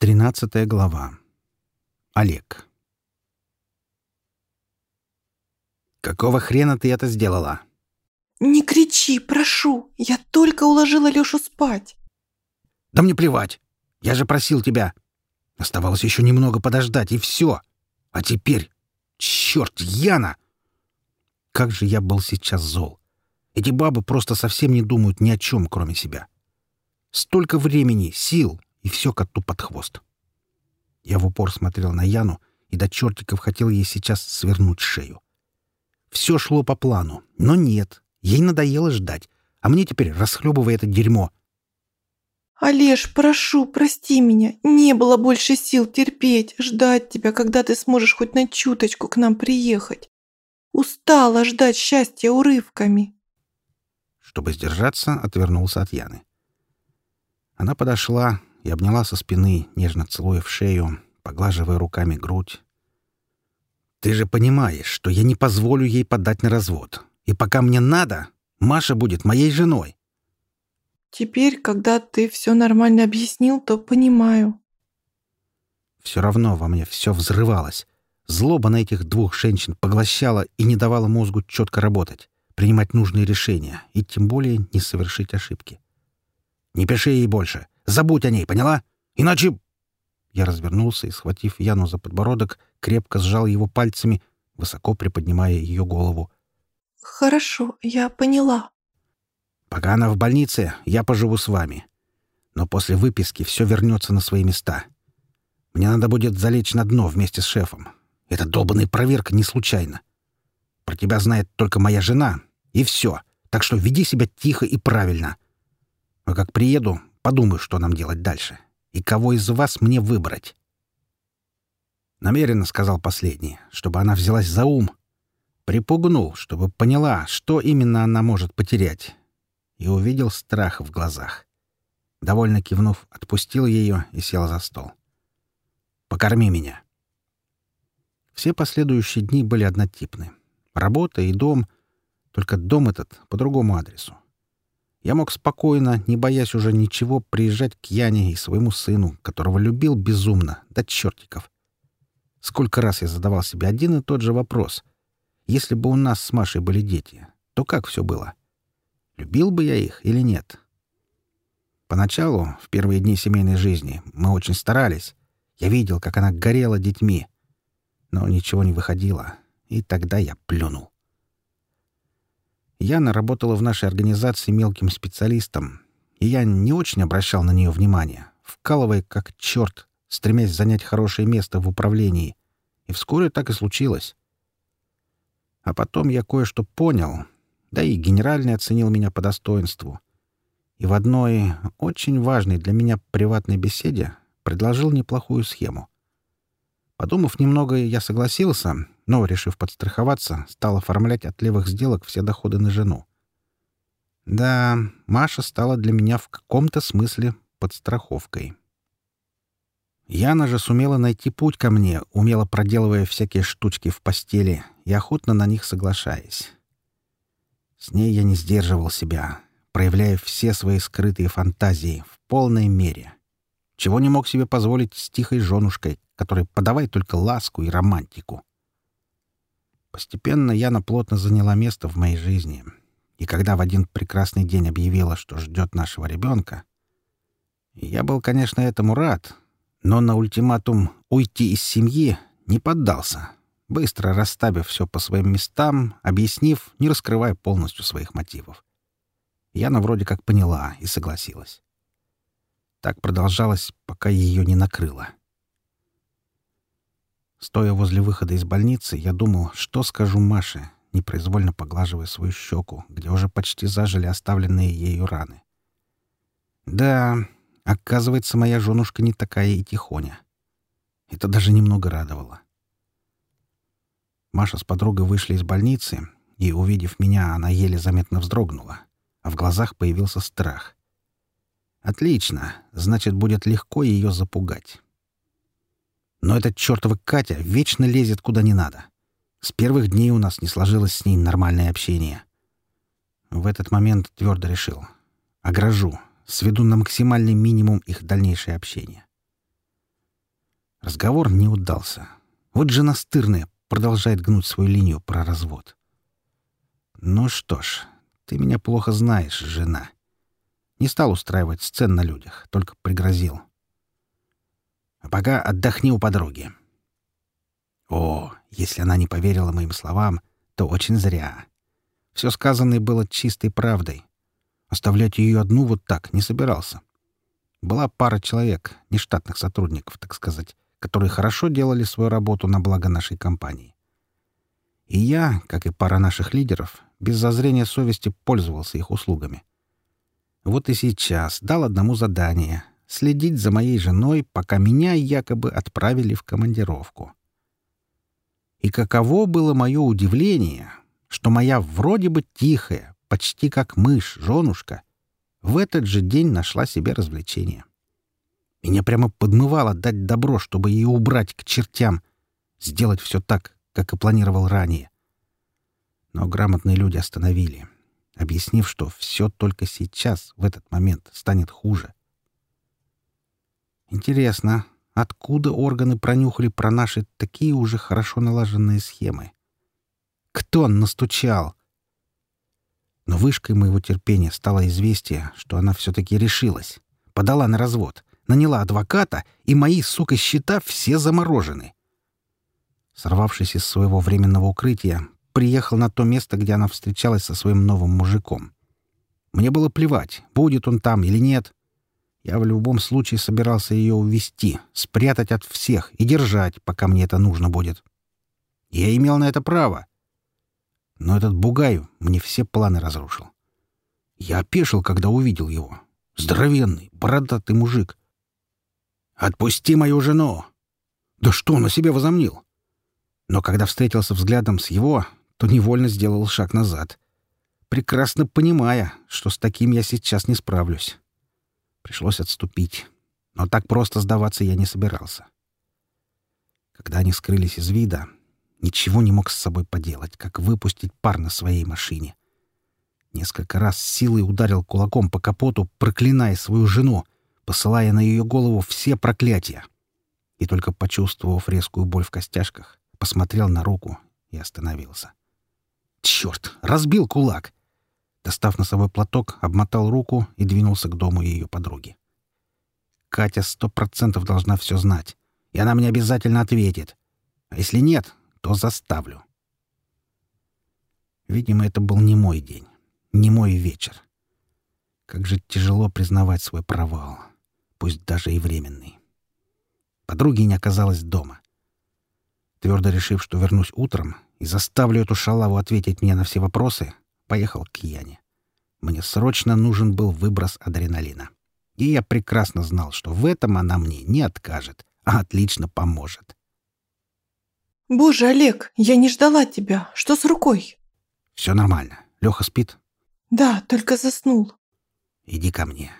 Тринадцатая глава. Олег. «Какого хрена ты это сделала?» «Не кричи, прошу! Я только уложила Лешу спать!» «Да мне плевать! Я же просил тебя! Оставалось еще немного подождать, и все! А теперь... Черт, Яна!» Как же я был сейчас зол! Эти бабы просто совсем не думают ни о чем, кроме себя. Столько времени, сил, и все коту под хвост. Я в упор смотрел на Яну и до чертиков хотел ей сейчас свернуть шею. Все шло по плану, но нет, ей надоело ждать, а мне теперь расхлебывая это дерьмо. «Олеж, прошу, прости меня. Не было больше сил терпеть, ждать тебя, когда ты сможешь хоть на чуточку к нам приехать. Устала ждать счастья урывками». Чтобы сдержаться, отвернулся от Яны. Она подошла, и обняла со спины, нежно целуя в шею, поглаживая руками грудь. «Ты же понимаешь, что я не позволю ей подать на развод. И пока мне надо, Маша будет моей женой». «Теперь, когда ты все нормально объяснил, то понимаю». Все равно во мне все взрывалось. Злоба на этих двух женщин поглощала и не давала мозгу четко работать, принимать нужные решения и тем более не совершить ошибки. «Не пиши ей больше. Забудь о ней, поняла? Иначе...» Я развернулся и, схватив Яну за подбородок, крепко сжал его пальцами, высоко приподнимая ее голову. «Хорошо, я поняла». «Пока она в больнице, я поживу с вами. Но после выписки все вернется на свои места. Мне надо будет залечь на дно вместе с шефом. Эта долбанная проверка не случайна. Про тебя знает только моя жена, и все. Так что веди себя тихо и правильно. А как приеду, Подумаю, что нам делать дальше. И кого из вас мне выбрать. Намеренно сказал последний, чтобы она взялась за ум. Припугнул, чтобы поняла, что именно она может потерять. И увидел страх в глазах. Довольно кивнув, отпустил ее и сел за стол. «Покорми меня». Все последующие дни были однотипны. Работа и дом, только дом этот по другому адресу. Я мог спокойно, не боясь уже ничего, приезжать к Яне и своему сыну, которого любил безумно, до чертиков. Сколько раз я задавал себе один и тот же вопрос. Если бы у нас с Машей были дети, то как все было? Любил бы я их или нет? Поначалу, в первые дни семейной жизни, мы очень старались. Я видел, как она горела детьми. Но ничего не выходило, и тогда я плюнул. Яна работала в нашей организации мелким специалистом, и я не очень обращал на нее внимания, вкалывая как черт, стремясь занять хорошее место в управлении. И вскоре так и случилось. А потом я кое-что понял, да и генеральный оценил меня по достоинству. И в одной очень важной для меня приватной беседе предложил неплохую схему. Подумав немного, я согласился, но, решив подстраховаться, стал оформлять от левых сделок все доходы на жену. Да, Маша стала для меня в каком-то смысле подстраховкой. Яна же сумела найти путь ко мне, умело проделывая всякие штучки в постели и охотно на них соглашаясь. С ней я не сдерживал себя, проявляя все свои скрытые фантазии в полной мере, чего не мог себе позволить с тихой женушкой, которой подавай только ласку и романтику. Постепенно Яна плотно заняла место в моей жизни. И когда в один прекрасный день объявила, что ждет нашего ребенка, я был, конечно, этому рад, но на ультиматум уйти из семьи не поддался, быстро расставив все по своим местам, объяснив, не раскрывая полностью своих мотивов. Яна вроде как поняла и согласилась. Так продолжалось, пока ее не накрыло. Стоя возле выхода из больницы, я думал, что скажу Маше, непроизвольно поглаживая свою щеку, где уже почти зажили оставленные ею раны. Да, оказывается, моя женушка не такая и тихоня. Это даже немного радовало. Маша с подругой вышли из больницы, и, увидев меня, она еле заметно вздрогнула, а в глазах появился страх. «Отлично, значит, будет легко ее запугать». Но эта чертова Катя вечно лезет куда не надо. С первых дней у нас не сложилось с ней нормальное общение. В этот момент твердо решил. Огражу, сведу на максимальный минимум их дальнейшее общение. Разговор не удался. Вот жена стырная продолжает гнуть свою линию про развод. Ну что ж, ты меня плохо знаешь, жена. Не стал устраивать сцен на людях, только пригрозил. А пока отдохни у подруги. О, если она не поверила моим словам, то очень зря. Все сказанное было чистой правдой. Оставлять ее одну вот так не собирался. Была пара человек, нештатных сотрудников, так сказать, которые хорошо делали свою работу на благо нашей компании. И я, как и пара наших лидеров, без зазрения совести пользовался их услугами. Вот и сейчас дал одному задание — следить за моей женой, пока меня якобы отправили в командировку. И каково было мое удивление, что моя вроде бы тихая, почти как мышь, женушка, в этот же день нашла себе развлечение. Меня прямо подмывало дать добро, чтобы ее убрать к чертям, сделать все так, как и планировал ранее. Но грамотные люди остановили, объяснив, что все только сейчас, в этот момент, станет хуже. Интересно, откуда органы пронюхали про наши такие уже хорошо налаженные схемы? Кто настучал? Но вышкой моего терпения стало известие, что она все-таки решилась. Подала на развод, наняла адвоката, и мои, сука, счета все заморожены. Сорвавшись из своего временного укрытия, приехал на то место, где она встречалась со своим новым мужиком. Мне было плевать, будет он там или нет. Я в любом случае собирался ее увести, спрятать от всех и держать, пока мне это нужно будет. Я имел на это право. Но этот бугай мне все планы разрушил. Я опешил, когда увидел его. Здоровенный, бородатый мужик. «Отпусти мою жену!» «Да что он о себе возомнил?» Но когда встретился взглядом с его, то невольно сделал шаг назад, прекрасно понимая, что с таким я сейчас не справлюсь. Пришлось отступить, но так просто сдаваться я не собирался. Когда они скрылись из вида, ничего не мог с собой поделать, как выпустить пар на своей машине. Несколько раз силой ударил кулаком по капоту, проклиная свою жену, посылая на ее голову все проклятия. И только почувствовав резкую боль в костяшках, посмотрел на руку и остановился. Черт, разбил кулак. Достав носовой платок, обмотал руку и двинулся к дому ее подруги. Катя сто процентов должна все знать, и она мне обязательно ответит. А если нет, то заставлю. Видимо, это был не мой день, не мой вечер. Как же тяжело признавать свой провал, пусть даже и временный. Подруги не оказалось дома. Твердо решив, что вернусь утром и заставлю эту шалаву ответить мне на все вопросы, поехал к Яне. Мне срочно нужен был выброс адреналина. И я прекрасно знал, что в этом она мне не откажет, а отлично поможет. «Боже, Олег, я не ждала тебя. Что с рукой?» «Все нормально. Леха спит?» «Да, только заснул». «Иди ко мне.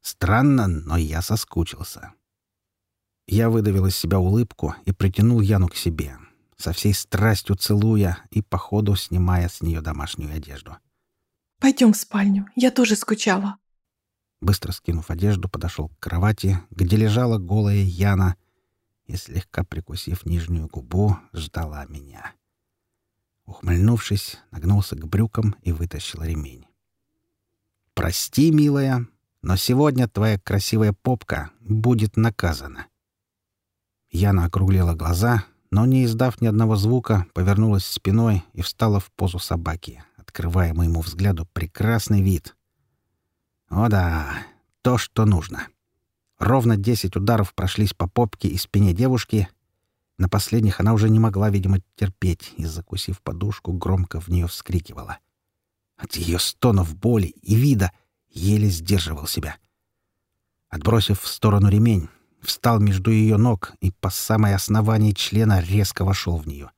Странно, но я соскучился». Я выдавил из себя улыбку и притянул Яну к себе, со всей страстью целуя и, по ходу, снимая с нее домашнюю одежду. «Пойдем в спальню, я тоже скучала». Быстро скинув одежду, подошел к кровати, где лежала голая Яна, и, слегка прикусив нижнюю губу, ждала меня. Ухмыльнувшись, нагнулся к брюкам и вытащил ремень. «Прости, милая, но сегодня твоя красивая попка будет наказана». Яна округлила глаза, но, не издав ни одного звука, повернулась спиной и встала в позу собаки, открывая моему взгляду прекрасный вид. О да, то, что нужно. Ровно десять ударов прошлись по попке и спине девушки. На последних она уже не могла, видимо, терпеть и, закусив подушку, громко в нее вскрикивала. От ее стонов боли и вида еле сдерживал себя. Отбросив в сторону ремень, встал между ее ног и по самое основание члена резко вошел в нее.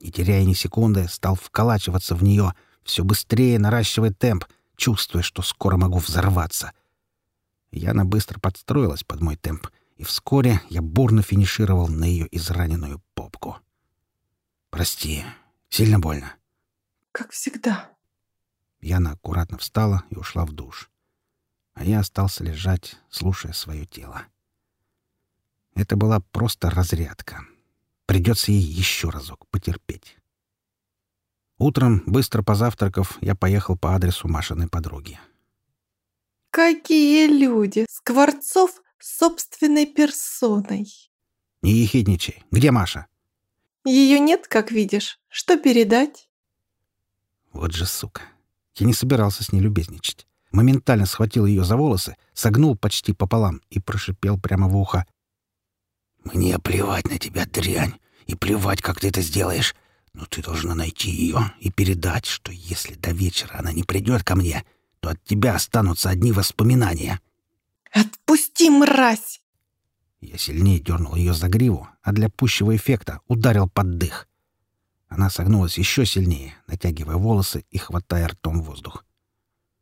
Не теряя ни секунды, стал вколачиваться в нее, все быстрее наращивая темп, чувствуя, что скоро могу взорваться. Яна быстро подстроилась под мой темп, и вскоре я бурно финишировал на ее израненную попку. «Прости, сильно больно?» «Как всегда». Яна аккуратно встала и ушла в душ. А я остался лежать, слушая свое тело. Это была просто разрядка. Придется ей еще разок потерпеть. Утром, быстро позавтракав, я поехал по адресу Машиной подруги. Какие люди! Скворцов собственной персоной. Не ехидничай. Где Маша? Ее нет, как видишь. Что передать? Вот же сука. Я не собирался с ней любезничать. Моментально схватил ее за волосы, согнул почти пополам и прошипел прямо в ухо. «Мне плевать на тебя, дрянь, и плевать, как ты это сделаешь. Но ты должна найти ее и передать, что если до вечера она не придет ко мне, то от тебя останутся одни воспоминания». «Отпусти, мразь!» Я сильнее дернул ее за гриву, а для пущего эффекта ударил под дых. Она согнулась еще сильнее, натягивая волосы и хватая ртом воздух.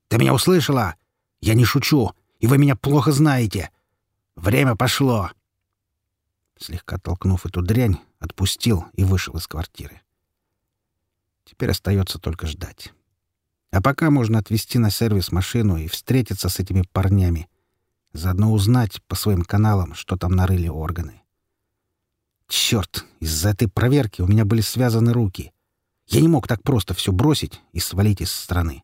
«Ты меня услышала? Я не шучу, и вы меня плохо знаете. Время пошло!» Слегка толкнув эту дрянь, отпустил и вышел из квартиры. Теперь остается только ждать. А пока можно отвезти на сервис машину и встретиться с этими парнями, Заодно узнать по своим каналам, что там нарыли органы. Черт, из-за этой проверки у меня были связаны руки. Я не мог так просто все бросить и свалить из страны.